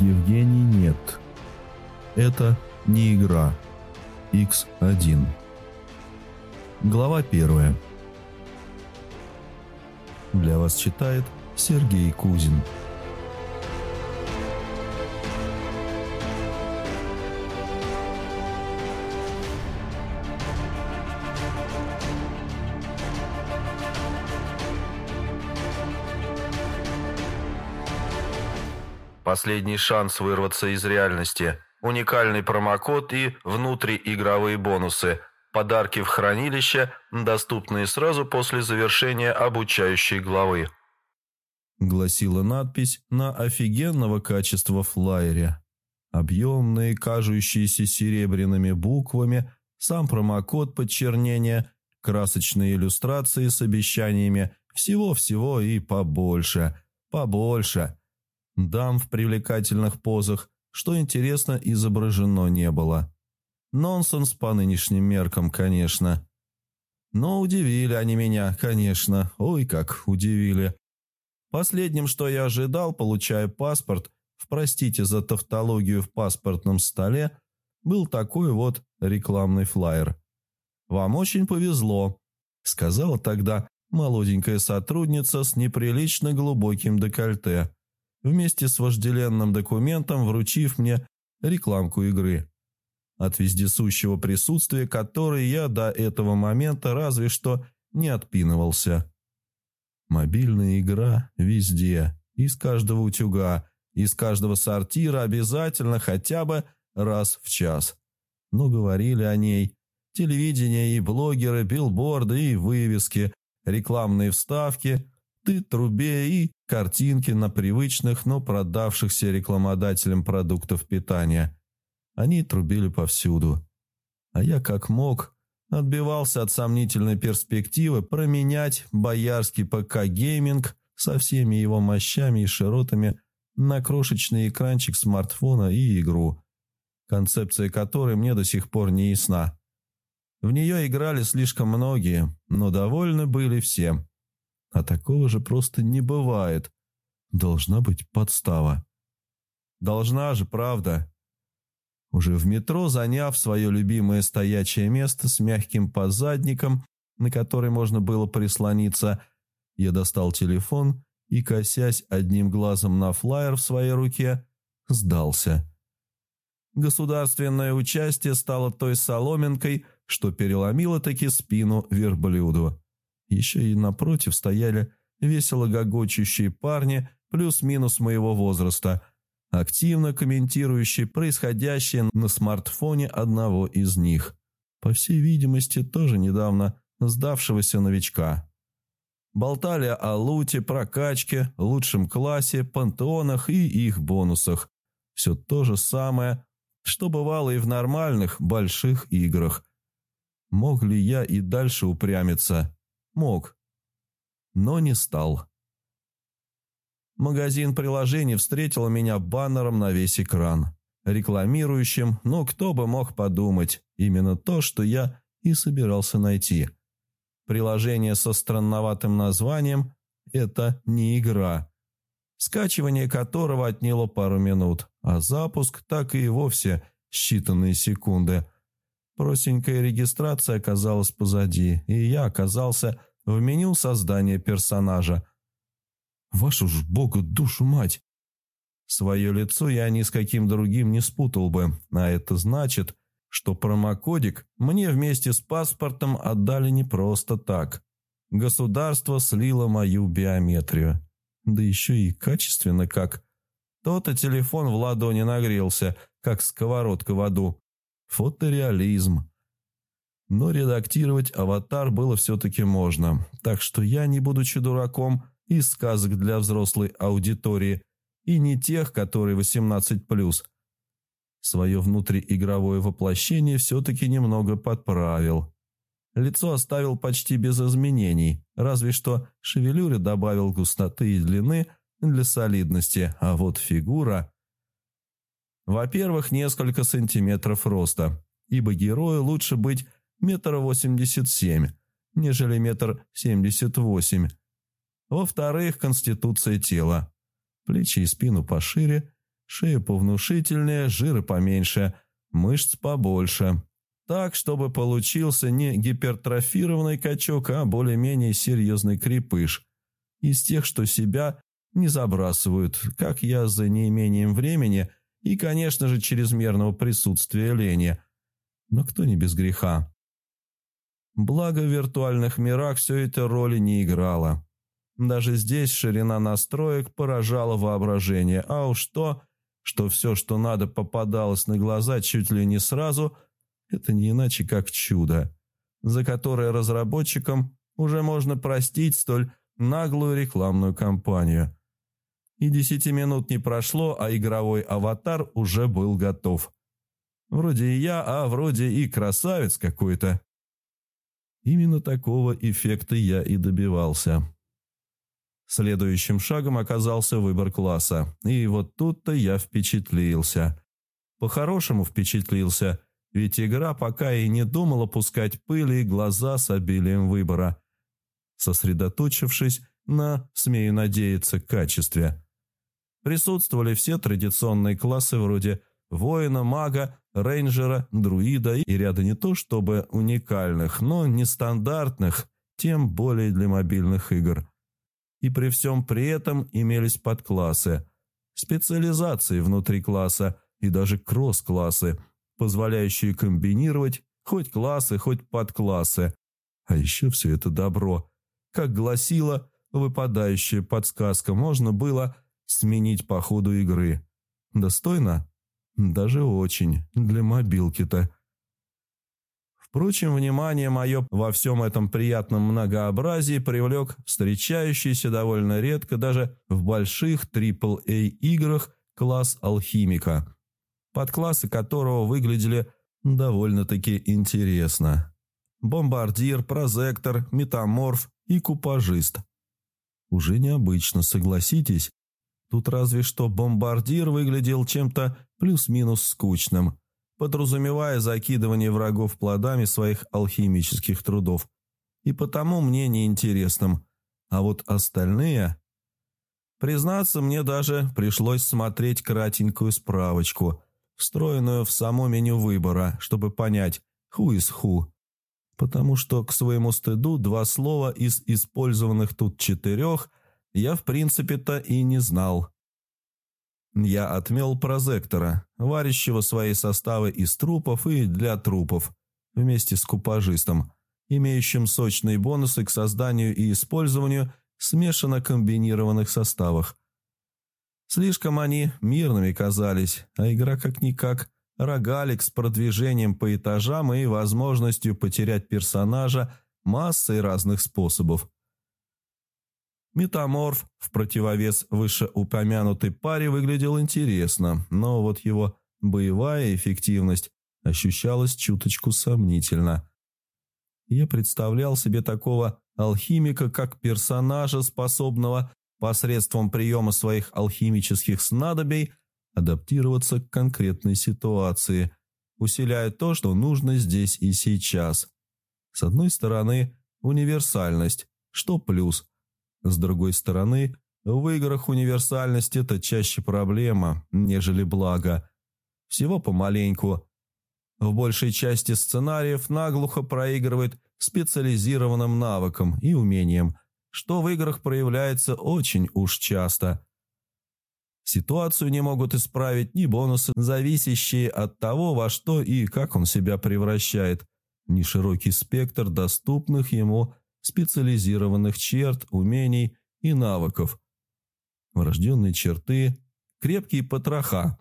Евгений нет. Это не игра. X1. Глава первая. Для вас читает Сергей Кузин. Последний шанс вырваться из реальности. Уникальный промокод и внутриигровые бонусы. Подарки в хранилище, доступные сразу после завершения обучающей главы. Гласила надпись на офигенного качества флайере. Объемные, кажущиеся серебряными буквами, сам промокод подчернения, красочные иллюстрации с обещаниями всего-всего и побольше, побольше – Дам в привлекательных позах, что интересно, изображено не было. Нонсенс по нынешним меркам, конечно. Но удивили они меня, конечно. Ой, как удивили. Последним, что я ожидал, получая паспорт, в простите за тавтологию в паспортном столе, был такой вот рекламный флаер. «Вам очень повезло», — сказала тогда молоденькая сотрудница с неприлично глубоким декольте вместе с вожделенным документом вручив мне рекламку игры. От вездесущего присутствия которой я до этого момента разве что не отпинывался. Мобильная игра везде, из каждого утюга, из каждого сортира обязательно хотя бы раз в час. Но говорили о ней телевидение и блогеры, билборды и вывески, рекламные вставки в ты-трубе и картинки на привычных, но продавшихся рекламодателям продуктов питания. Они трубили повсюду. А я как мог отбивался от сомнительной перспективы променять боярский ПК-гейминг со всеми его мощами и широтами на крошечный экранчик смартфона и игру, концепция которой мне до сих пор не ясна. В нее играли слишком многие, но довольны были все. А такого же просто не бывает. Должна быть подстава. Должна же, правда. Уже в метро, заняв свое любимое стоячее место с мягким позадником, на который можно было прислониться, я достал телефон и, косясь одним глазом на флаер в своей руке, сдался. Государственное участие стало той соломинкой, что переломило таки спину верблюду. Еще и напротив стояли весело гогочущие парни плюс-минус моего возраста, активно комментирующие происходящее на смартфоне одного из них. По всей видимости, тоже недавно сдавшегося новичка. Болтали о луте, прокачке, лучшем классе, пантеонах и их бонусах. Все то же самое, что бывало и в нормальных больших играх. Мог ли я и дальше упрямиться? Мог. Но не стал. Магазин приложений встретил меня баннером на весь экран, рекламирующим, но кто бы мог подумать, именно то, что я и собирался найти. Приложение со странноватым названием «Это не игра», скачивание которого отняло пару минут, а запуск так и вовсе считанные секунды – Простенькая регистрация оказалась позади, и я оказался в меню создания персонажа. Вашу ж богу душу мать! Свое лицо я ни с каким другим не спутал бы, а это значит, что промокодик мне вместе с паспортом отдали не просто так. Государство слило мою биометрию. Да еще и качественно как. То-то телефон в ладони нагрелся, как сковородка в аду. Фотореализм. Но редактировать аватар было все-таки можно, так что я, не будучи дураком, из сказок для взрослой аудитории, и не тех, которые 18+, свое внутриигровое воплощение все-таки немного подправил. Лицо оставил почти без изменений, разве что шевелюре добавил густоты и длины для солидности, а вот фигура... Во-первых, несколько сантиметров роста, ибо герою лучше быть метр восемьдесят семь, нежели метр семьдесят восемь. Во-вторых, конституция тела. Плечи и спину пошире, Шея повнушительнее, жира поменьше, мышц побольше. Так, чтобы получился не гипертрофированный качок, а более-менее серьезный крепыш. Из тех, что себя не забрасывают, как я за неимением времени и, конечно же, чрезмерного присутствия лени. Но кто не без греха? Благо в виртуальных мирах все это роли не играло. Даже здесь ширина настроек поражала воображение, а уж то, что все, что надо, попадалось на глаза чуть ли не сразу, это не иначе как чудо, за которое разработчикам уже можно простить столь наглую рекламную кампанию. И десяти минут не прошло, а игровой аватар уже был готов. Вроде и я, а вроде и красавец какой-то. Именно такого эффекта я и добивался. Следующим шагом оказался выбор класса, и вот тут-то я впечатлился. По-хорошему впечатлился, ведь игра пока и не думала пускать пыли и глаза с обилием выбора, сосредоточившись на, смею надеяться, качестве. Присутствовали все традиционные классы вроде воина, мага, рейнджера, друида и ряда не то чтобы уникальных, но нестандартных, тем более для мобильных игр – и при всем при этом имелись подклассы, специализации внутри класса и даже кросс-классы, позволяющие комбинировать хоть классы, хоть подклассы. А еще все это добро. Как гласила выпадающая подсказка, можно было сменить по ходу игры. Достойно? Даже очень, для мобилки-то. Впрочем, внимание мое во всем этом приятном многообразии привлек встречающийся довольно редко даже в больших AAA-играх класс алхимика, подклассы которого выглядели довольно-таки интересно. Бомбардир, прозектор, метаморф и купажист. Уже необычно, согласитесь. Тут разве что бомбардир выглядел чем-то плюс-минус скучным – подразумевая закидывание врагов плодами своих алхимических трудов, и потому мне неинтересным. А вот остальные... Признаться, мне даже пришлось смотреть кратенькую справочку, встроенную в само меню выбора, чтобы понять «who is who», потому что, к своему стыду, два слова из использованных тут четырех я в принципе-то и не знал. Я отмел прозектора, варящего свои составы из трупов и для трупов, вместе с купажистом, имеющим сочные бонусы к созданию и использованию смешанно комбинированных составах. Слишком они мирными казались, а игра как-никак рогалик с продвижением по этажам и возможностью потерять персонажа массой разных способов. Метаморф в противовес вышеупомянутой паре выглядел интересно, но вот его боевая эффективность ощущалась чуточку сомнительно. Я представлял себе такого алхимика как персонажа, способного посредством приема своих алхимических снадобий адаптироваться к конкретной ситуации, усиляя то, что нужно здесь и сейчас. С одной стороны, универсальность, что плюс – с другой стороны, в играх универсальность – это чаще проблема, нежели благо. Всего помаленьку. В большей части сценариев наглухо проигрывает специализированным навыкам и умениям, что в играх проявляется очень уж часто. Ситуацию не могут исправить ни бонусы, зависящие от того, во что и как он себя превращает, ни широкий спектр доступных ему специализированных черт, умений и навыков. Врожденные черты, крепкие потроха,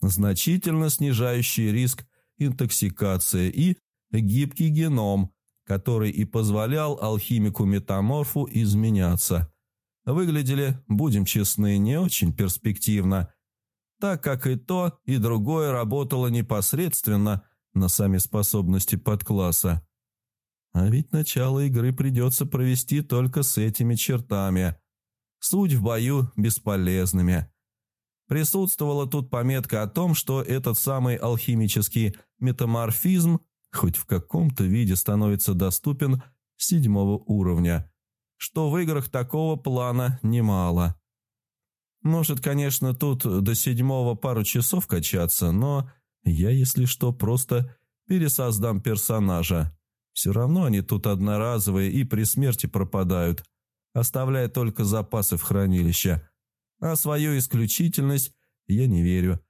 значительно снижающий риск интоксикации и гибкий геном, который и позволял алхимику-метаморфу изменяться. Выглядели, будем честны, не очень перспективно, так как и то, и другое работало непосредственно на сами способности подкласса. А ведь начало игры придется провести только с этими чертами. Суть в бою бесполезными. Присутствовала тут пометка о том, что этот самый алхимический метаморфизм хоть в каком-то виде становится доступен седьмого уровня, что в играх такого плана немало. Может, конечно, тут до седьмого пару часов качаться, но я, если что, просто пересоздам персонажа. Все равно они тут одноразовые и при смерти пропадают, оставляя только запасы в хранилище. А свою исключительность я не верю.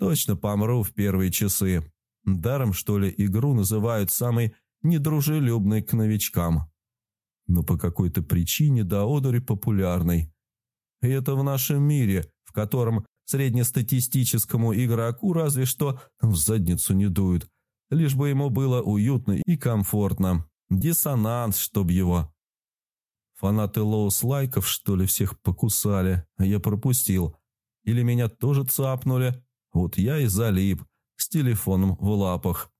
Точно помру в первые часы. Даром, что ли, игру называют самой недружелюбной к новичкам. Но по какой-то причине до одури популярной. И это в нашем мире, в котором среднестатистическому игроку разве что в задницу не дуют, лишь бы ему было уютно и комфортно. Диссонанс, чтоб его. Фанаты souls-like ов, что ли, всех покусали, а я пропустил. Или меня тоже цапнули. Вот я и залип, с телефоном в лапах.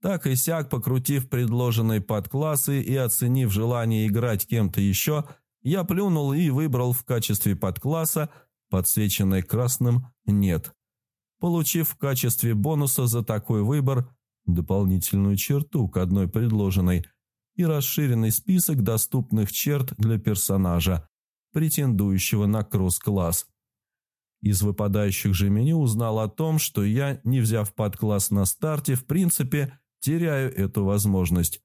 Так и сяк, покрутив предложенные подклассы и оценив желание играть кем-то еще, я плюнул и выбрал в качестве подкласса, подсвеченный красным «нет», получив в качестве бонуса за такой выбор дополнительную черту к одной предложенной и расширенный список доступных черт для персонажа, претендующего на кросс-класс. Из выпадающих же меню узнал о том, что я, не взяв подкласс на старте, в принципе, теряю эту возможность.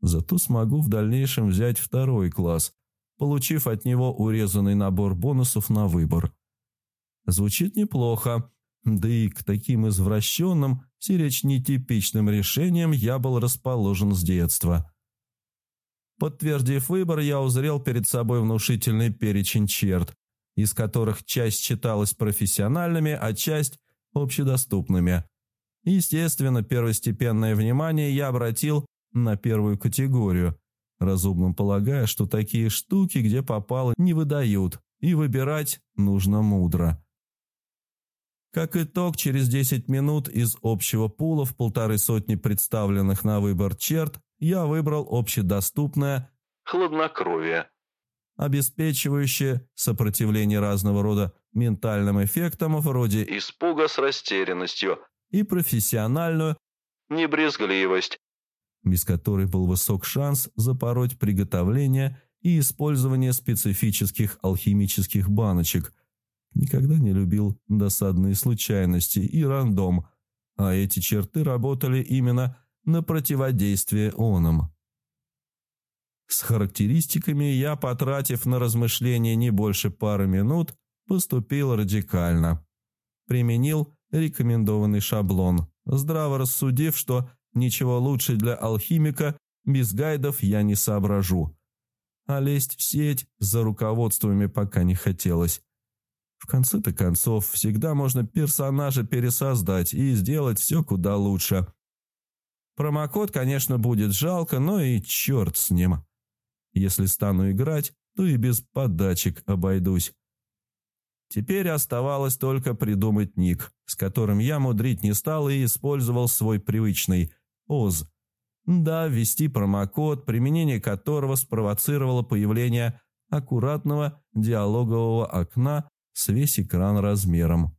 Зато смогу в дальнейшем взять второй класс, получив от него урезанный набор бонусов на выбор. Звучит неплохо, да и к таким извращенным, сиречь нетипичным решениям я был расположен с детства. Подтвердив выбор, я узрел перед собой внушительный перечень черт, из которых часть считалась профессиональными, а часть – общедоступными. Естественно, первостепенное внимание я обратил на первую категорию, разумно полагая, что такие штуки, где попало, не выдают, и выбирать нужно мудро. Как итог, через 10 минут из общего пула в полторы сотни представленных на выбор черт я выбрал общедоступное «Хладнокровие», обеспечивающее сопротивление разного рода ментальным эффектам вроде «испуга с растерянностью» и профессиональную «небрезгливость», без которой был высок шанс запороть приготовление и использование специфических алхимических баночек. Никогда не любил досадные случайности и рандом, а эти черты работали именно на противодействие онам. С характеристиками я, потратив на размышления не больше пары минут, поступил радикально. Применил рекомендованный шаблон, здраво рассудив, что ничего лучше для алхимика без гайдов я не соображу. А лезть в сеть за руководствами пока не хотелось. В конце-то концов, всегда можно персонажа пересоздать и сделать все куда лучше. Промокод, конечно, будет жалко, но и черт с ним. Если стану играть, то и без подачек обойдусь. Теперь оставалось только придумать ник, с которым я мудрить не стал и использовал свой привычный ОЗ. Да, ввести промокод, применение которого спровоцировало появление аккуратного диалогового окна с весь экран размером.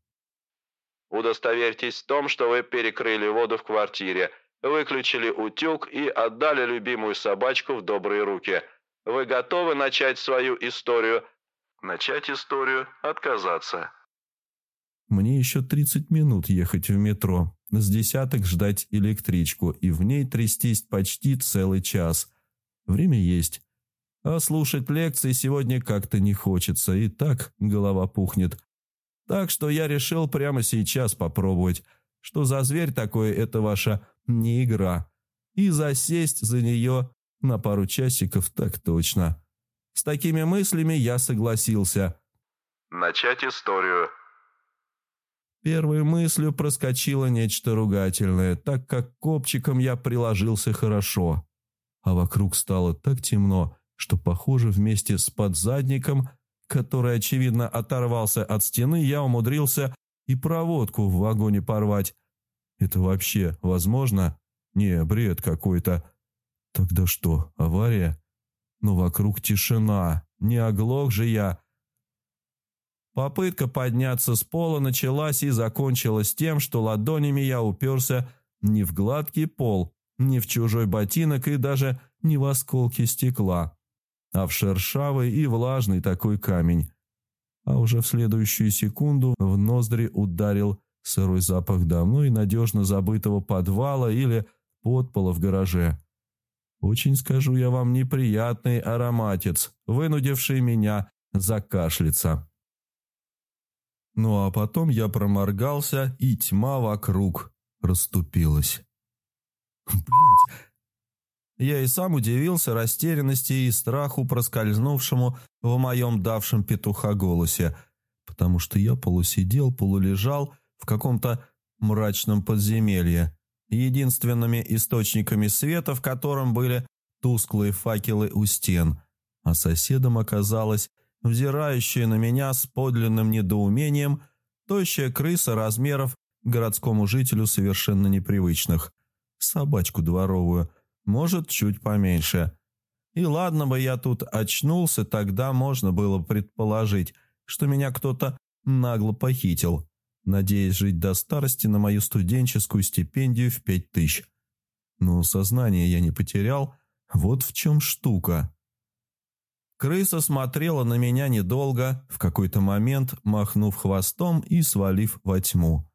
Удостоверьтесь в том, что вы перекрыли воду в квартире, выключили утюг и отдали любимую собачку в добрые руки – вы готовы начать свою историю? Начать историю, отказаться. Мне еще 30 минут ехать в метро, с десяток ждать электричку и в ней трястись почти целый час. Время есть. А слушать лекции сегодня как-то не хочется, и так голова пухнет. Так что я решил прямо сейчас попробовать, что за зверь такое это ваша не игра, и засесть за нее на пару часиков так точно. С такими мыслями я согласился. Начать историю. Первой мыслью проскочило нечто ругательное, так как копчиком я приложился хорошо. А вокруг стало так темно, что, похоже, вместе с подзадником, который, очевидно, оторвался от стены, я умудрился и проводку в вагоне порвать. Это вообще возможно? Не, бред какой-то. Тогда что, авария? Но вокруг тишина. Не оглох же я. Попытка подняться с пола началась и закончилась тем, что ладонями я уперся не в гладкий пол, не в чужой ботинок и даже не в осколки стекла, а в шершавый и влажный такой камень. а уже в следующую секунду в ноздри ударил сырой запах давно и надежно забытого подвала или подпола в гараже. Очень, скажу я вам, неприятный ароматец, вынудивший меня закашляться. Ну а потом я проморгался, и тьма вокруг расступилась. Блять! Я и сам удивился растерянности и страху, проскользнувшему в моем давшем петуха голосе, потому что я полусидел, полулежал в каком-то мрачном подземелье, единственными источниками света в котором были тусклые факелы у стен, а соседом оказалась взирающая на меня с подлинным недоумением тощая крыса размеров городскому жителю совершенно непривычных, собачку дворовую – может, чуть поменьше. И ладно бы я тут очнулся, тогда можно было предположить, что меня кто-то нагло похитил, надеясь жить до старости на мою студенческую стипендию в пять тысяч. Но сознание я не потерял, вот в чем штука. Крыса смотрела на меня недолго, в какой-то момент махнув хвостом и свалив во тьму.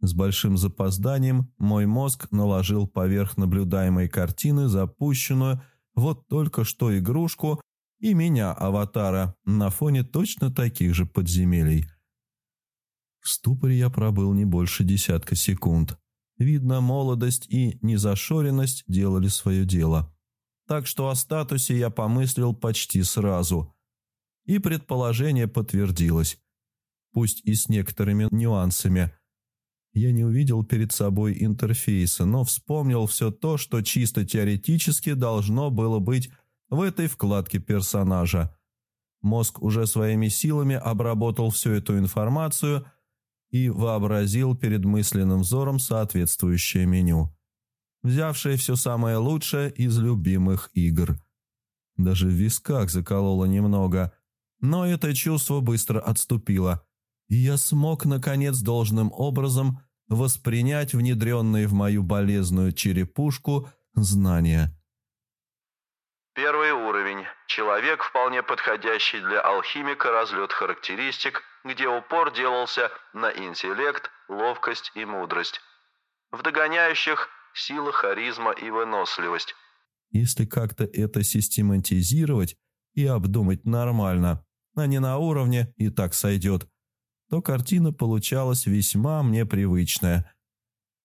С большим запозданием мой мозг наложил поверх наблюдаемой картины запущенную вот только что игрушку и меня, аватара, на фоне точно таких же подземелий. В ступоре я пробыл не больше десятка секунд. Видно, молодость и незашоренность делали свое дело. Так что о статусе я помыслил почти сразу. И предположение подтвердилось. Пусть и с некоторыми нюансами – я не увидел перед собой интерфейса, но вспомнил все то, что чисто теоретически должно было быть в этой вкладке персонажа. Мозг уже своими силами обработал всю эту информацию и вообразил перед мысленным взором соответствующее меню, взявшее все самое лучшее из любимых игр. Даже в висках закололо немного, но это чувство быстро отступило – и я смог, наконец, должным образом воспринять внедренные в мою болезную черепушку знания. Первый уровень. Человек, вполне подходящий для алхимика разлет характеристик, где упор делался на интеллект, ловкость и мудрость. В догоняющих – сила, харизма и выносливость. Если как-то это систематизировать и обдумать нормально, а не на уровне и так сойдет – то картина получалась весьма мне привычная.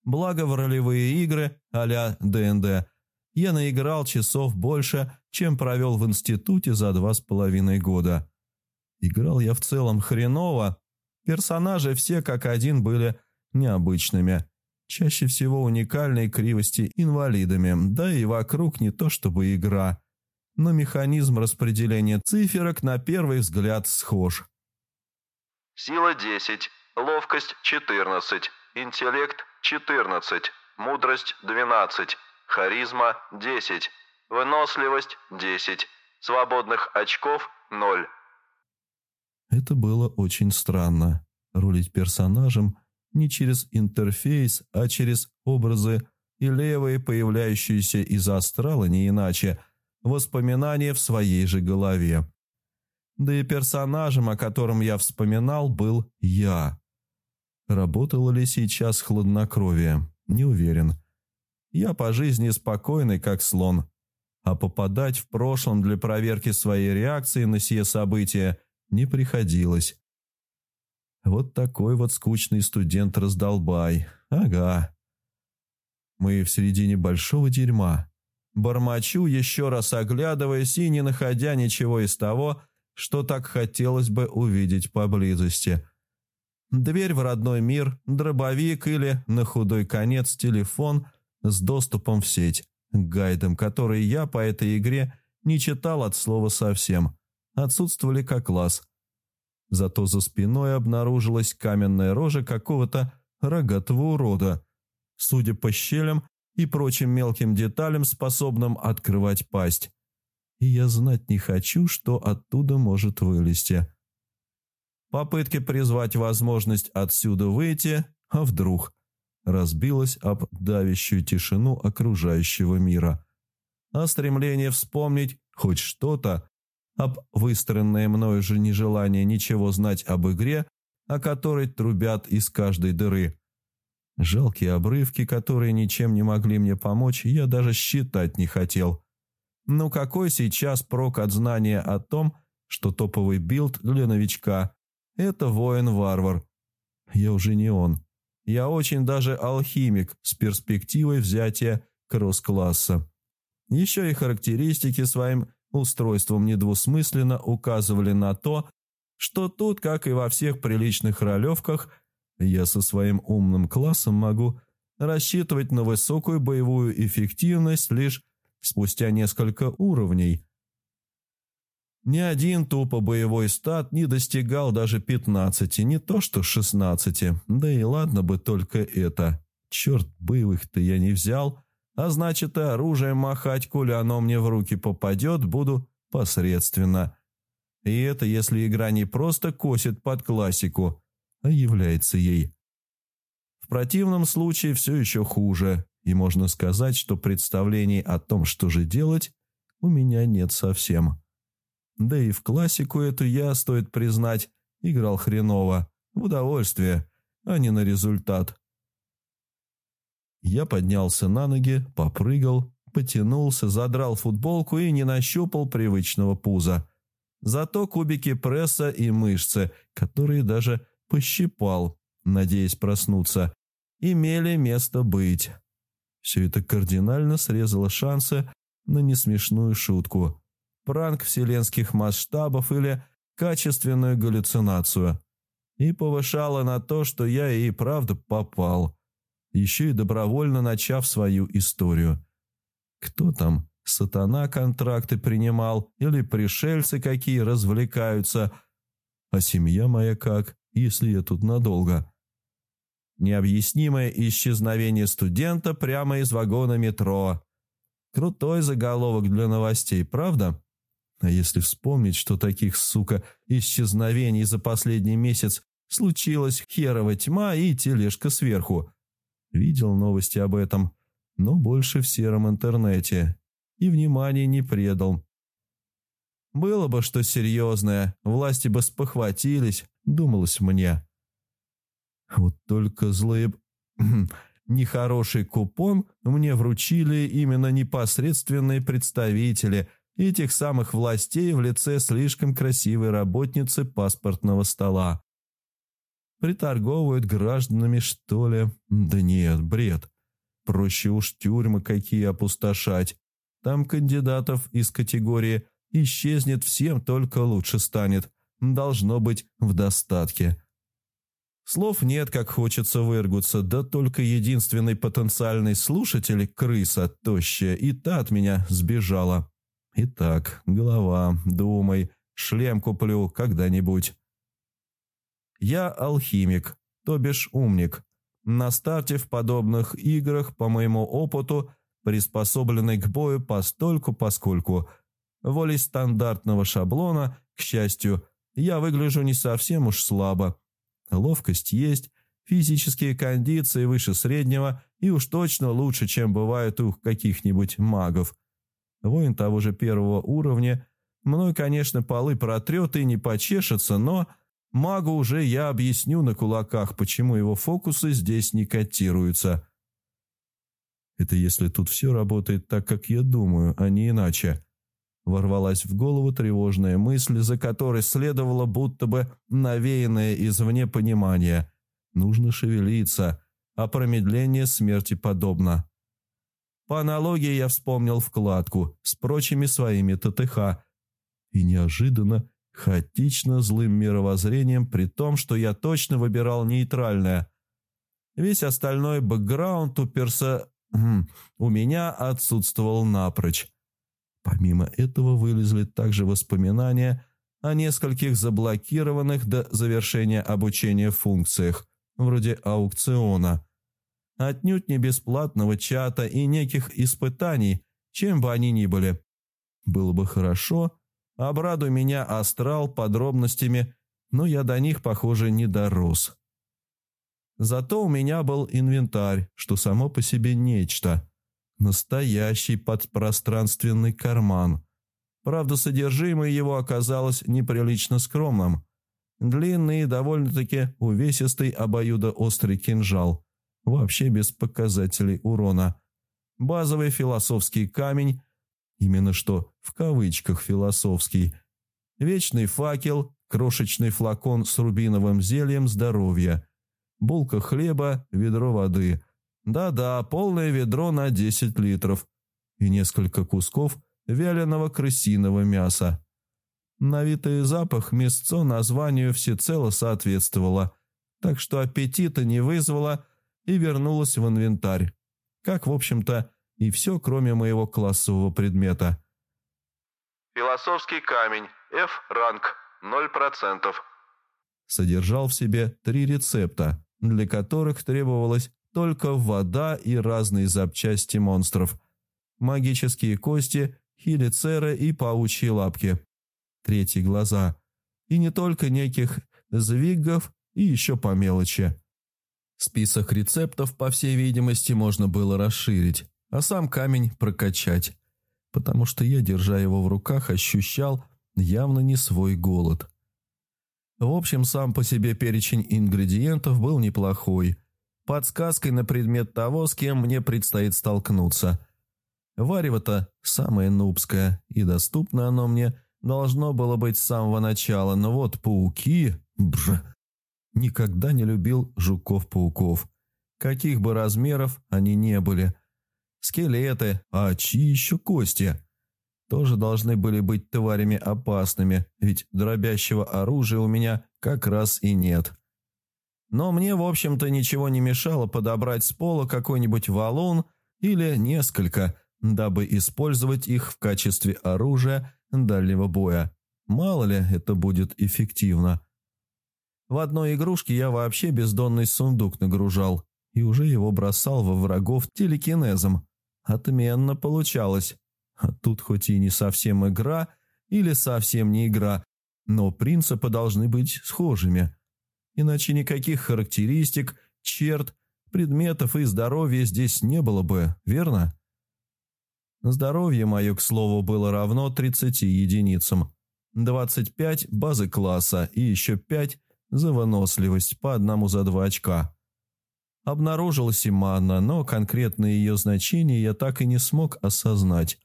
Благо в ролевые игры а-ля ДНД я наиграл часов больше, чем провел в институте за два с половиной года. Играл я в целом хреново, персонажи все как один были необычными, чаще всего уникальной кривости инвалидами, да и вокруг не то чтобы игра, но механизм распределения циферок на первый взгляд схож. Сила 10, ловкость 14, интеллект 14, мудрость 12, харизма 10, выносливость 10, свободных очков 0. Это было очень странно. Рулить персонажем не через интерфейс, а через образы и левые, появляющиеся из астрала не иначе, воспоминания в своей же голове. Да и персонажем, о котором я вспоминал, был я. Работало ли сейчас хладнокровие? Не уверен. Я по жизни спокойный, как слон. А попадать в прошлом для проверки своей реакции на сие события не приходилось. Вот такой вот скучный студент-раздолбай. Ага. Мы в середине большого дерьма. Бормочу, еще раз оглядываясь и не находя ничего из того, что так хотелось бы увидеть поблизости. Дверь в родной мир, дробовик или, на худой конец, телефон с доступом в сеть, гайдом, который я по этой игре не читал от слова совсем, отсутствовали как класс. Зато за спиной обнаружилась каменная рожа какого-то рогатого урода, судя по щелям и прочим мелким деталям, способным открывать пасть и я знать не хочу, что оттуда может вылезти. Попытки призвать возможность отсюда выйти, а вдруг, разбилась об давящую тишину окружающего мира. А стремление вспомнить хоть что-то об выстроенное мною же нежелание ничего знать об игре, о которой трубят из каждой дыры. Жалкие обрывки, которые ничем не могли мне помочь, я даже считать не хотел. Ну какой сейчас прок от знания о том, что топовый билд для новичка – это воин-варвар? Я уже не он. Я очень даже алхимик с перспективой взятия кросс-класса. Еще и характеристики своим устройством недвусмысленно указывали на то, что тут, как и во всех приличных ролевках, я со своим умным классом могу рассчитывать на высокую боевую эффективность лишь спустя несколько уровней. Ни один тупо боевой стат не достигал даже 15, не то что 16, да и ладно бы только это. Черт, боевых-то я не взял, а значит и оружие махать, коли оно мне в руки попадет, буду посредственно. И это если игра не просто косит под классику, а является ей. В противном случае все еще хуже, и можно сказать, что представлений о том, что же делать, у меня нет совсем. Да и в классику эту я, стоит признать, играл хреново, в удовольствие, а не на результат. Я поднялся на ноги, попрыгал, потянулся, задрал футболку и не нащупал привычного пуза. Зато кубики пресса и мышцы, которые даже пощипал, надеясь проснуться, имели место быть. Все это кардинально срезало шансы на несмешную шутку, пранк вселенских масштабов или качественную галлюцинацию и повышало на то, что я и правда попал, еще и добровольно начав свою историю. Кто там, сатана контракты принимал или пришельцы какие развлекаются, а семья моя как? если я тут надолго. Необъяснимое исчезновение студента прямо из вагона метро. Крутой заголовок для новостей, правда? А если вспомнить, что таких, сука, исчезновений за последний месяц случилось херова тьма и тележка сверху. Видел новости об этом, но больше в сером интернете. И внимания не предал. Было бы что серьезное, власти бы спохватились, думалось мне. Вот только злые... Нехороший купон мне вручили именно непосредственные представители этих самых властей в лице слишком красивой работницы паспортного стола. Приторговывают гражданами, что ли? Да нет, бред. Проще уж тюрьмы какие опустошать. Там кандидатов из категории исчезнет всем, только лучше станет. Должно быть в достатке. Слов нет, как хочется выргуться, да только единственный потенциальный слушатель, крыса тощая, и та от меня сбежала. Итак, голова, думай, шлем куплю когда-нибудь. Я алхимик, то бишь умник. На старте в подобных играх, по моему опыту, приспособленный к бою постольку-поскольку – Волей стандартного шаблона, к счастью, я выгляжу не совсем уж слабо. Ловкость есть, физические кондиции выше среднего и уж точно лучше, чем бывает у каких-нибудь магов. Воин того же первого уровня мной, конечно, полы протрет и не почешется, но магу уже я объясню на кулаках, почему его фокусы здесь не котируются. Это если тут все работает так, как я думаю, а не иначе. Ворвалась в голову тревожная мысль, за которой следовало будто бы навеянное извне понимание. Нужно шевелиться, а промедление смерти подобно. По аналогии я вспомнил вкладку с прочими своими ТТХ. И неожиданно, хаотично злым мировоззрением, при том, что я точно выбирал нейтральное. Весь остальной бэкграунд у перса... у меня отсутствовал напрочь. Помимо этого вылезли также воспоминания о нескольких заблокированных до завершения обучения функциях, вроде аукциона. Отнюдь не бесплатного чата и неких испытаний, чем бы они ни были. Было бы хорошо, обрадуй меня астрал подробностями, но я до них, похоже, не дорос. Зато у меня был инвентарь, что само по себе нечто – Настоящий подпространственный карман. Правда, содержимое его оказалось неприлично скромным. Длинный и довольно-таки увесистый обоюдоострый кинжал, вообще без показателей урона. Базовый философский камень, именно что в кавычках «философский», вечный факел, крошечный флакон с рубиновым зельем здоровья, булка хлеба, ведро воды. Да-да, полное ведро на 10 литров и несколько кусков вяленого крысиного мяса. На вид и запах мясцо названию всецело соответствовало, так что аппетита не вызвало и вернулось в инвентарь. Как, в общем-то, и все, кроме моего классового предмета. Философский камень. F-ранг. 0%. Содержал в себе три рецепта, для которых требовалась только вода и разные запчасти монстров. Магические кости хелицера и паучьи лапки. Третьи глаза. И не только неких звиггов и еще по мелочи. Список рецептов, по всей видимости, можно было расширить, а сам камень прокачать, потому что я, держа его в руках, ощущал явно не свой голод. В общем, сам по себе перечень ингредиентов был неплохой, подсказкой на предмет того, с кем мне предстоит столкнуться – Варево-то самое нубское, и доступно оно мне должно было быть с самого начала, но вот пауки... Бр. Никогда не любил жуков-пауков. Каких бы размеров они не были. Скелеты, а чьи еще кости? Тоже должны были быть тварями опасными, ведь дробящего оружия у меня как раз и нет. Но мне, в общем-то, ничего не мешало подобрать с пола какой-нибудь валун или несколько – дабы использовать их в качестве оружия дальнего боя. Мало ли, это будет эффективно. В одной игрушке я вообще бездонный сундук нагружал и уже его бросал во врагов телекинезом. Отменно получалось. А тут хоть и не совсем игра или совсем не игра, но принципы должны быть схожими. Иначе никаких характеристик, черт, предметов и здоровья здесь не было бы, верно? Здоровье мое, к слову, было равно 30 единицам. 25 базы класса и еще 5 за выносливость по одному за два очка. Обнаружилась и манна, но конкретное ее значение я так и не смог осознать.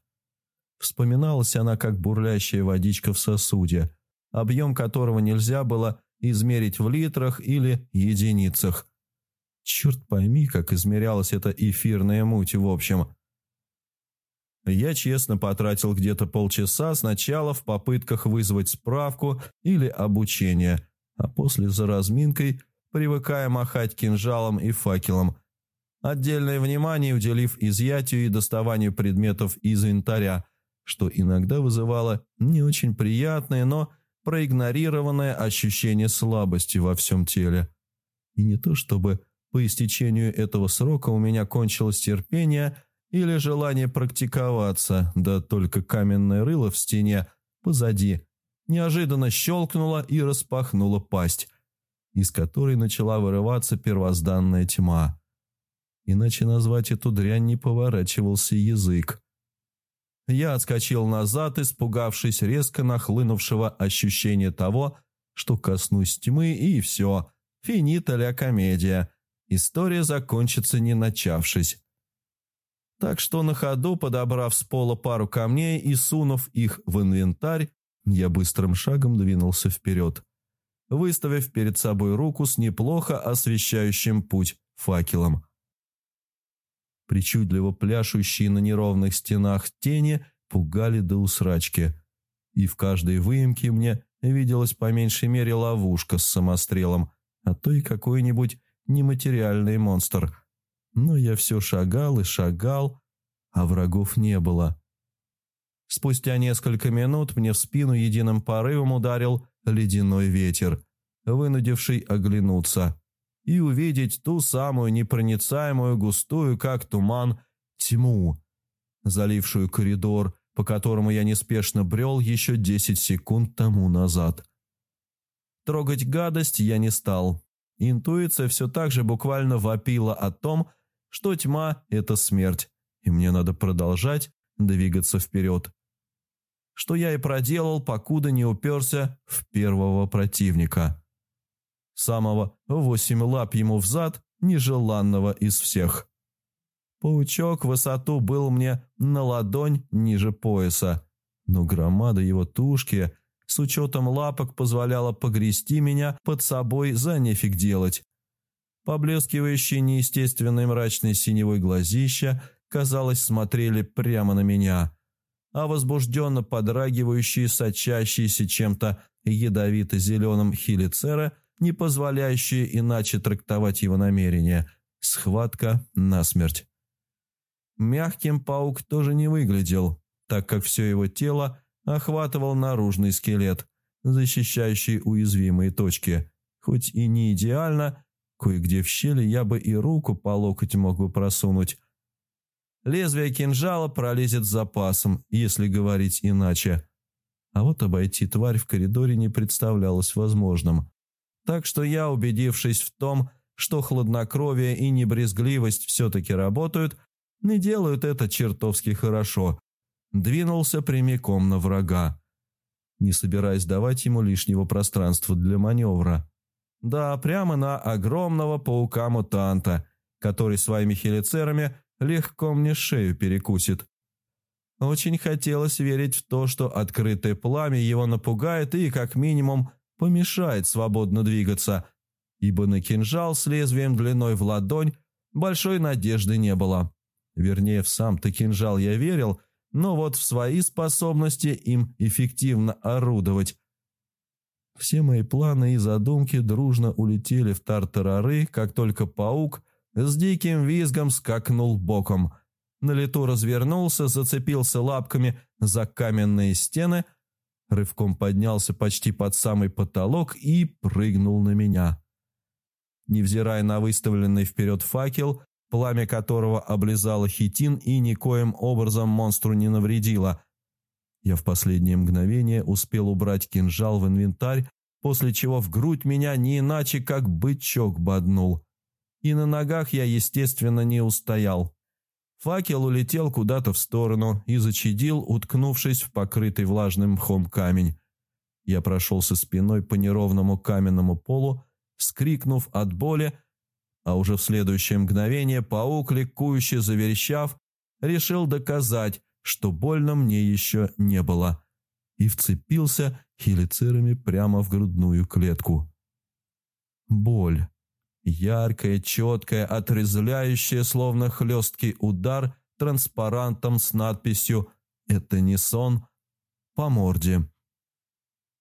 Вспоминалась она как бурлящая водичка в сосуде, объем которого нельзя было измерить в литрах или единицах. Черт пойми, как измерялась эта эфирная муть в общем – я честно потратил где-то полчаса сначала в попытках вызвать справку или обучение, а после за разминкой, привыкая махать кинжалом и факелом. Отдельное внимание уделив изъятию и доставанию предметов из инвентаря, что иногда вызывало не очень приятное, но проигнорированное ощущение слабости во всем теле. И не то чтобы по истечению этого срока у меня кончилось терпение – или желание практиковаться, да только каменное рыло в стене позади неожиданно щелкнуло и распахнуло пасть, из которой начала вырываться первозданная тьма. Иначе назвать эту дрянь не поворачивался язык. Я отскочил назад, испугавшись резко нахлынувшего ощущения того, что коснусь тьмы, и все, финита ля комедия. История закончится не начавшись. Так что на ходу, подобрав с пола пару камней и сунув их в инвентарь, я быстрым шагом двинулся вперед, выставив перед собой руку с неплохо освещающим путь факелом. Причудливо пляшущие на неровных стенах тени пугали до усрачки, и в каждой выемке мне виделась по меньшей мере ловушка с самострелом, а то и какой-нибудь нематериальный монстр – но я все шагал и шагал, а врагов не было. Спустя несколько минут мне в спину единым порывом ударил ледяной ветер, вынудивший оглянуться и увидеть ту самую непроницаемую, густую, как туман, тьму, залившую коридор, по которому я неспешно брел еще десять секунд тому назад. Трогать гадость я не стал. Интуиция все так же буквально вопила о том, что тьма – это смерть, и мне надо продолжать двигаться вперед. что я и проделал, покуда не уперся в первого противника. Самого восемь лап ему взад, нежеланного из всех. Паучок высоту был мне на ладонь ниже пояса, но громада его тушки с учетом лапок позволяла погрести меня под собой за нефиг делать. Поблескивающие неестественной мрачной синевой глазища, казалось, смотрели прямо на меня, а возбужденно подрагивающие, сочащиеся чем-то ядовито-зеленым хилицера, не позволяющие иначе трактовать его намерения. Схватка насмерть. Мягким паук тоже не выглядел, так как все его тело охватывал наружный скелет, защищающий уязвимые точки. Хоть и не идеально, кое-где в щели я бы и руку по локоть мог бы просунуть. Лезвие кинжала пролезет запасом, если говорить иначе. А вот обойти тварь в коридоре не представлялось возможным. Так что я, убедившись в том, что хладнокровие и небрезгливость все-таки работают, не делают это чертовски хорошо, двинулся прямиком на врага, не собираясь давать ему лишнего пространства для маневра. Да, прямо на огромного паука-мутанта, который своими хелицерами легко мне шею перекусит. Очень хотелось верить в то, что открытое пламя его напугает и, как минимум, помешает свободно двигаться, ибо на кинжал с лезвием длиной в ладонь большой надежды не было. Вернее, в сам-то кинжал я верил, но вот в свои способности им эффективно орудовать. Все мои планы и задумки дружно улетели в тартарары, как только паук с диким визгом скакнул боком. На лету развернулся, зацепился лапками за каменные стены, рывком поднялся почти под самый потолок и прыгнул на меня. Невзирая на выставленный вперед факел, пламя которого облизало хитин и никоим образом монстру не навредило. Я в последнее мгновение успел убрать кинжал в инвентарь, после чего в грудь меня не иначе как бычок боднул. И на ногах я, естественно, не устоял. Факел улетел куда-то в сторону и зачадил, уткнувшись в покрытый влажным мхом камень. Я прошелся спиной по неровному каменному полу, скрикнув от боли, а уже в следующее мгновение паук, ликующе заверещав, решил доказать, что больно мне еще не было, и вцепился хелицерами прямо в грудную клетку. Боль. Яркая, четкая, отрезвляющая, словно хлесткий удар транспарантом с надписью «Это не сон» по морде.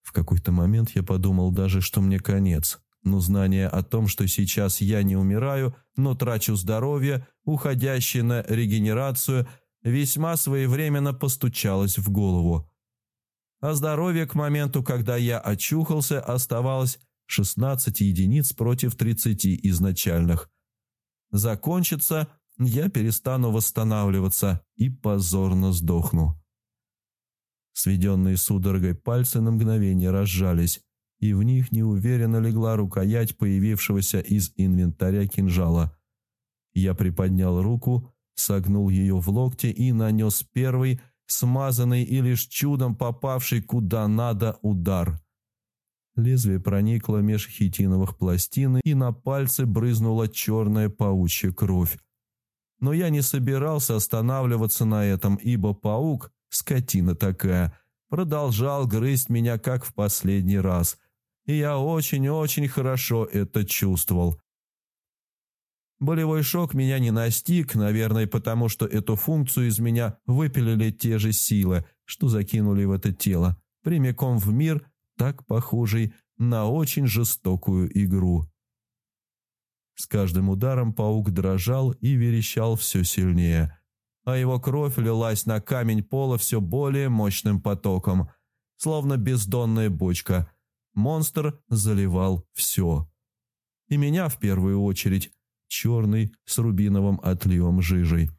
В какой-то момент я подумал даже, что мне конец но знание о том, что сейчас я не умираю, но трачу здоровье, уходящее на регенерацию, весьма своевременно постучалось в голову. А здоровье к моменту, когда я очухался, оставалось 16 единиц против 30 изначальных. Закончится, я перестану восстанавливаться и позорно сдохну. Сведенные судорогой пальцы на мгновение разжались, и в них неуверенно легла рукоять появившегося из инвентаря кинжала. Я приподнял руку, согнул ее в локте и нанес первый, смазанный и лишь чудом попавший куда надо удар. Лезвие проникло меж хитиновых пластин, и на пальцы брызнула черная паучья кровь. Но я не собирался останавливаться на этом, ибо паук, скотина такая, продолжал грызть меня, как в последний раз – и я очень-очень хорошо это чувствовал. Болевой шок меня не настиг, наверное, потому что эту функцию из меня выпилили те же силы, что закинули в это тело, прямиком в мир, так похожий на очень жестокую игру. С каждым ударом паук дрожал и верещал все сильнее, а его кровь лилась на камень пола все более мощным потоком, словно бездонная бочка – Монстр заливал все. И меня в первую очередь, черный с рубиновым отливом жижей.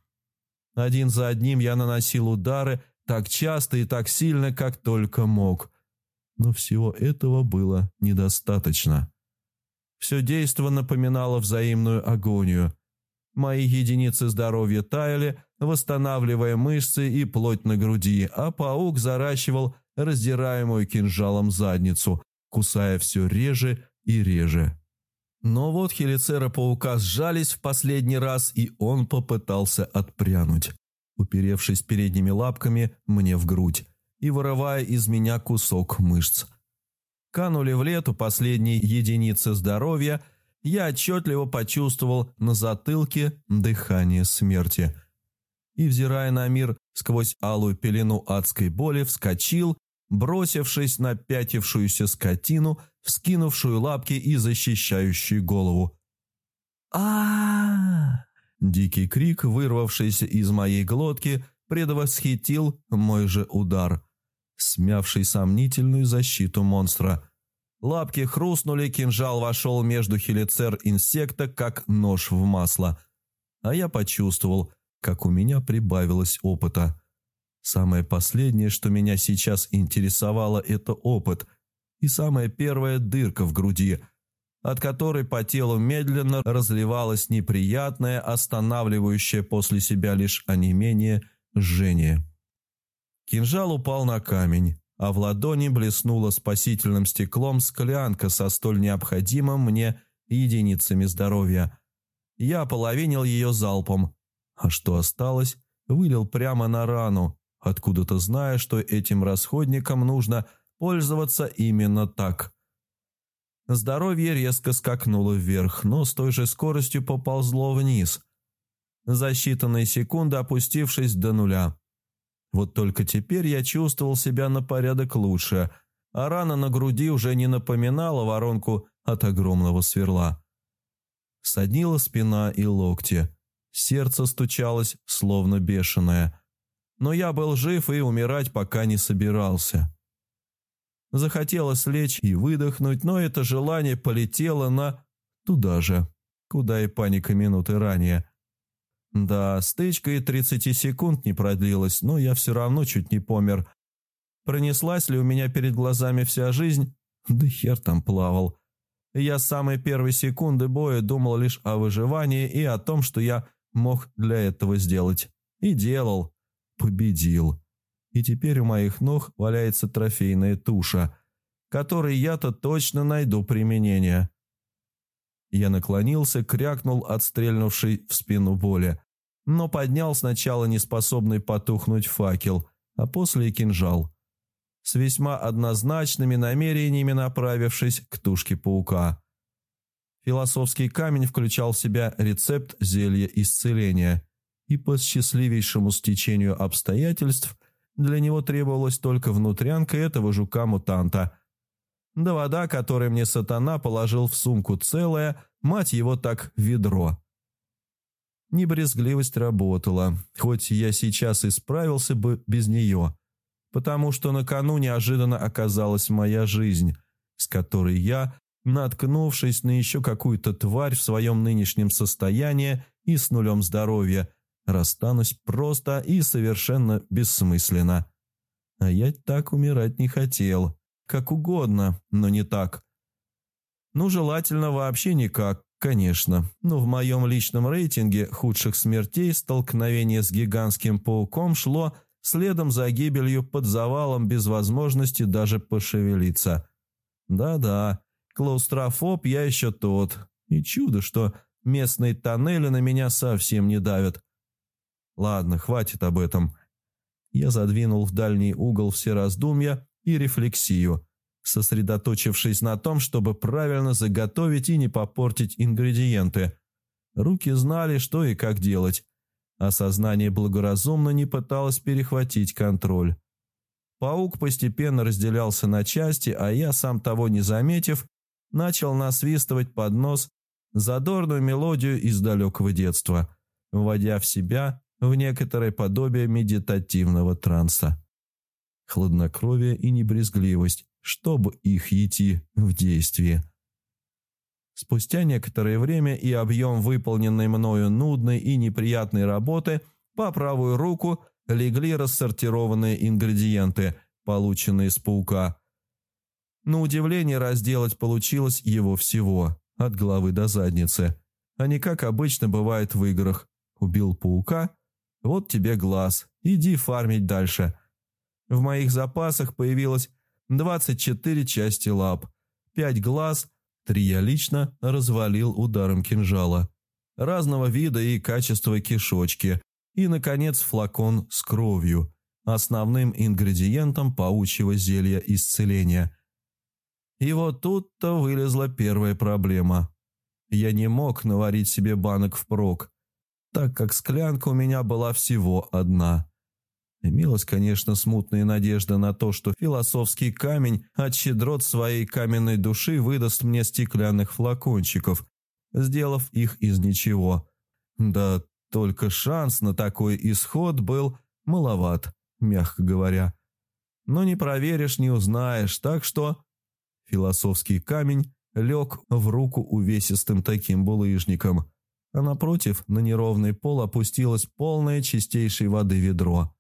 Один за одним я наносил удары так часто и так сильно, как только мог. Но всего этого было недостаточно. Все действо напоминало взаимную агонию. Мои единицы здоровья таяли, восстанавливая мышцы и плоть на груди, а паук заращивал раздираемую кинжалом задницу, кусая все реже и реже. Но вот хелицера-паука сжались в последний раз, и он попытался отпрянуть, уперевшись передними лапками мне в грудь и вырывая из меня кусок мышц. Канули в лету последние единицы здоровья, я отчетливо почувствовал на затылке дыхание смерти. И, взирая на мир сквозь алую пелену адской боли, вскочил, бросившись на пятившуюся скотину, вскинувшую лапки и защищающую голову. а Дикий крик, вырвавшийся из моей глотки, предвосхитил мой же удар – смявший сомнительную защиту монстра. Лапки хрустнули, кинжал вошел между хелицер инсекта, как нож в масло. А я почувствовал, как у меня прибавилось опыта. Самое последнее, что меня сейчас интересовало, это опыт. И самая первая дырка в груди, от которой по телу медленно разливалось неприятное, останавливающее после себя лишь онемение, жжение. Кинжал упал на камень, а в ладони блеснула спасительным стеклом склянка со столь необходимым мне единицами здоровья. Я половинил ее залпом, а что осталось, вылил прямо на рану, откуда-то зная, что этим расходником нужно пользоваться именно так. Здоровье резко скакнуло вверх, но с той же скоростью поползло вниз, за считанные секунды опустившись до нуля. Вот только теперь я чувствовал себя на порядок лучше, а рана на груди уже не напоминала воронку от огромного сверла. Соднила спина и локти. Сердце стучалось, словно бешеное. Но я был жив и умирать пока не собирался. Захотелось лечь и выдохнуть, но это желание полетело на... туда же, куда и паника минуты ранее. Да, стычка и 30 секунд не продлилась, но я все равно чуть не помер. Пронеслась ли у меня перед глазами вся жизнь? Да хер там плавал. Я с самой первой секунды боя думал лишь о выживании и о том, что я мог для этого сделать. И делал. Победил. И теперь у моих ног валяется трофейная туша, которой я-то точно найду применение. Я наклонился, крякнул отстрельнувший в спину боли, но поднял сначала неспособный потухнуть факел, а после и кинжал. С весьма однозначными намерениями направившись к тушке паука. Философский камень включал в себя рецепт зелья исцеления, и по счастливейшему стечению обстоятельств для него требовалась только внутрянка этого жука-мутанта – да вода, которую мне сатана положил в сумку целая, мать его так, ведро. Небрезгливость работала, хоть я сейчас и справился бы без нее, потому что на кону неожиданно оказалась моя жизнь, с которой я, наткнувшись на еще какую-то тварь в своем нынешнем состоянии и с нулем здоровья, расстанусь просто и совершенно бессмысленно. А я так умирать не хотел. Как угодно, но не так. Ну, желательно вообще никак, конечно. Но в моем личном рейтинге худших смертей столкновение с гигантским пауком шло следом за гибелью под завалом без возможности даже пошевелиться. Да-да, клаустрофоб я еще тот. И чудо, что местные тоннели на меня совсем не давят. Ладно, хватит об этом. Я задвинул в дальний угол все раздумья и рефлексию, сосредоточившись на том, чтобы правильно заготовить и не попортить ингредиенты. Руки знали, что и как делать, а сознание благоразумно не пыталось перехватить контроль. Паук постепенно разделялся на части, а я, сам того не заметив, начал насвистывать под нос задорную мелодию из далекого детства, вводя в себя в некоторое подобие медитативного транса хладнокровие и небрезгливость, чтобы их идти в действие. Спустя некоторое время и объем выполненной мною нудной и неприятной работы по правую руку легли рассортированные ингредиенты, полученные с паука. На удивление разделать получилось его всего, от головы до задницы. а не как обычно бывает в играх. Убил паука, вот тебе глаз, иди фармить дальше. В моих запасах появилось 24 части лап, 5 глаз, 3 я лично развалил ударом кинжала. Разного вида и качества кишочки. И, наконец, флакон с кровью, основным ингредиентом паучьего зелья исцеления. И вот тут-то вылезла первая проблема. Я не мог наварить себе банок впрок, так как склянка у меня была всего одна. Имелась, конечно, смутная надежда на то, что философский камень от щедрот своей каменной души выдаст мне стеклянных флакончиков, сделав их из ничего. Да только шанс на такой исход был маловат, мягко говоря. Но не проверишь, не узнаешь, так что... Философский камень лег в руку увесистым таким булыжником, а напротив на неровный пол опустилось полное чистейшей воды ведро.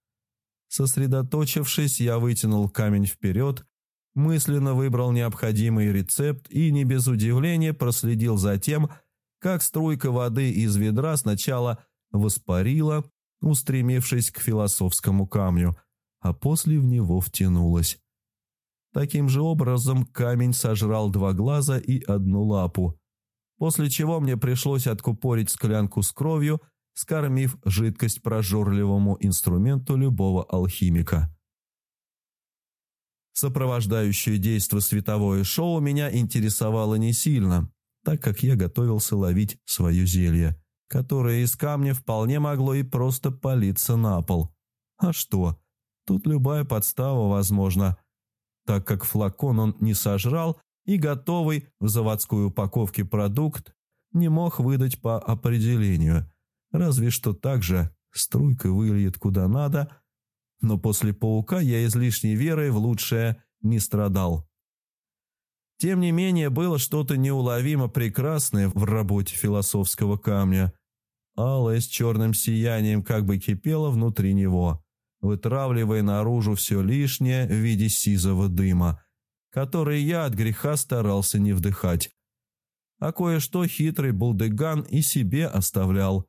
Сосредоточившись, я вытянул камень вперед, мысленно выбрал необходимый рецепт и не без удивления проследил за тем, как струйка воды из ведра сначала воспарила, устремившись к философскому камню, а после в него втянулась. Таким же образом камень сожрал два глаза и одну лапу, после чего мне пришлось откупорить склянку с кровью скормив жидкость прожорливому инструменту любого алхимика. Сопровождающее действо световое шоу меня интересовало не сильно, так как я готовился ловить свое зелье, которое из камня вполне могло и просто палиться на пол. А что? Тут любая подстава возможна, так как флакон он не сожрал и готовый в заводской упаковке продукт не мог выдать по определению – Разве что так же струйка выльет куда надо, но после паука я излишней верой в лучшее не страдал. Тем не менее, было что-то неуловимо прекрасное в работе философского камня. Алое с черным сиянием как бы кипело внутри него, вытравливая наружу все лишнее в виде сизого дыма, который я от греха старался не вдыхать. А кое-что хитрый булдыган и себе оставлял,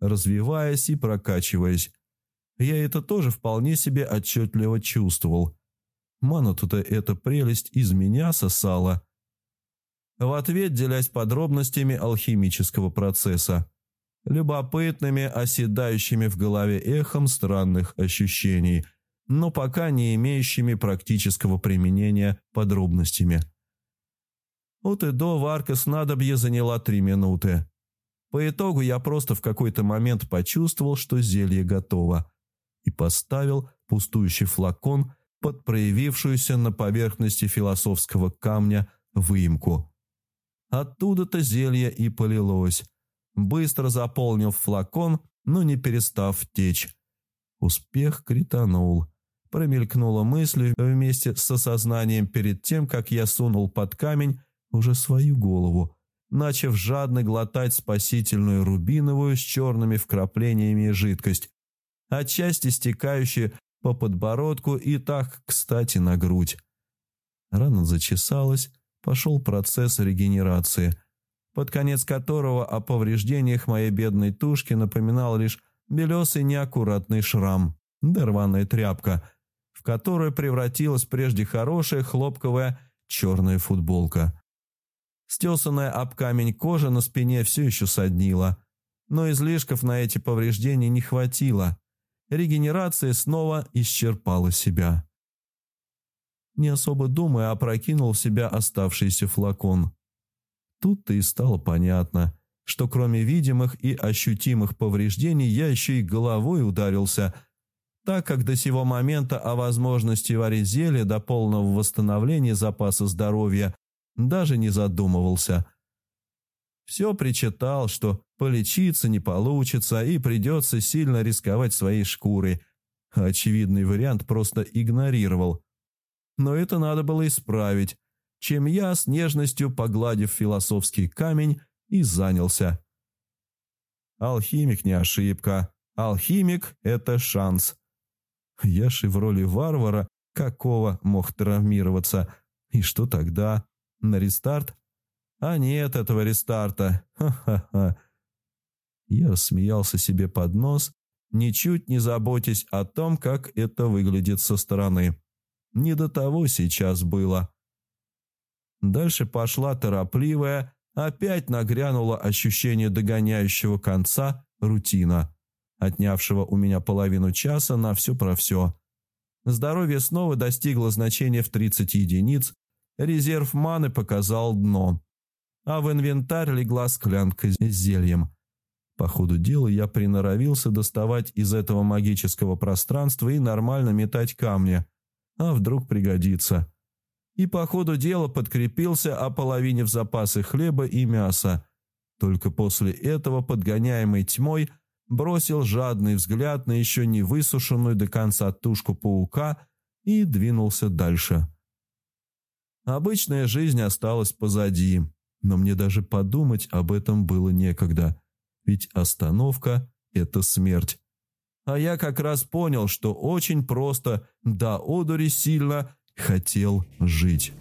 развиваясь и прокачиваясь. Я это тоже вполне себе отчетливо чувствовал. Ману-то эта прелесть из меня сосала. В ответ делясь подробностями алхимического процесса, любопытными, оседающими в голове эхом странных ощущений, но пока не имеющими практического применения подробностями. От и до варка снадобья заняла три минуты. По итогу я просто в какой-то момент почувствовал, что зелье готово, и поставил пустующий флакон под проявившуюся на поверхности философского камня выемку. Оттуда-то зелье и полилось, быстро заполнив флакон, но не перестав течь. Успех кританул. Промелькнула мысль вместе с осознанием перед тем, как я сунул под камень уже свою голову – начав жадно глотать спасительную рубиновую с черными вкраплениями жидкость, отчасти стекающую по подбородку и так, кстати, на грудь. Рана зачесалась, пошел процесс регенерации, под конец которого о повреждениях моей бедной тушки напоминал лишь белесый неаккуратный шрам, да рваная тряпка, в которую превратилась прежде хорошая хлопковая черная футболка. Стесанная об камень кожа на спине все еще соднила, но излишков на эти повреждения не хватило. Регенерация снова исчерпала себя. Не особо думая, опрокинул в себя оставшийся флакон. Тут-то и стало понятно, что кроме видимых и ощутимых повреждений я еще и головой ударился, так как до сего момента о возможности варить зелье до полного восстановления запаса здоровья даже не задумывался. Все причитал, что полечиться не получится и придется сильно рисковать своей шкурой. Очевидный вариант просто игнорировал. Но это надо было исправить, чем я с нежностью, погладив философский камень, и занялся. Алхимик не ошибка. Алхимик – это шанс. Я же в роли варвара какого мог травмироваться. И что тогда? На рестарт? А нет этого рестарта. Ха-ха-ха. Я рассмеялся себе под нос, ничуть не заботясь о том, как это выглядит со стороны. Не до того сейчас было. Дальше пошла торопливая, опять нагрянуло ощущение догоняющего конца рутина, отнявшего у меня половину часа на все про все. Здоровье снова достигло значения в 30 единиц, резерв маны показал дно, а в инвентарь легла склянка с зельем. По ходу дела я приноровился доставать из этого магического пространства и нормально метать камни, а вдруг пригодится. И по ходу дела подкрепился о половине в запасы хлеба и мяса. Только после этого, подгоняемый тьмой, бросил жадный взгляд на еще не высушенную до конца тушку паука и двинулся дальше. Обычная жизнь осталась позади, но мне даже подумать об этом было некогда, ведь остановка – это смерть. А я как раз понял, что очень просто, да одури сильно, хотел жить.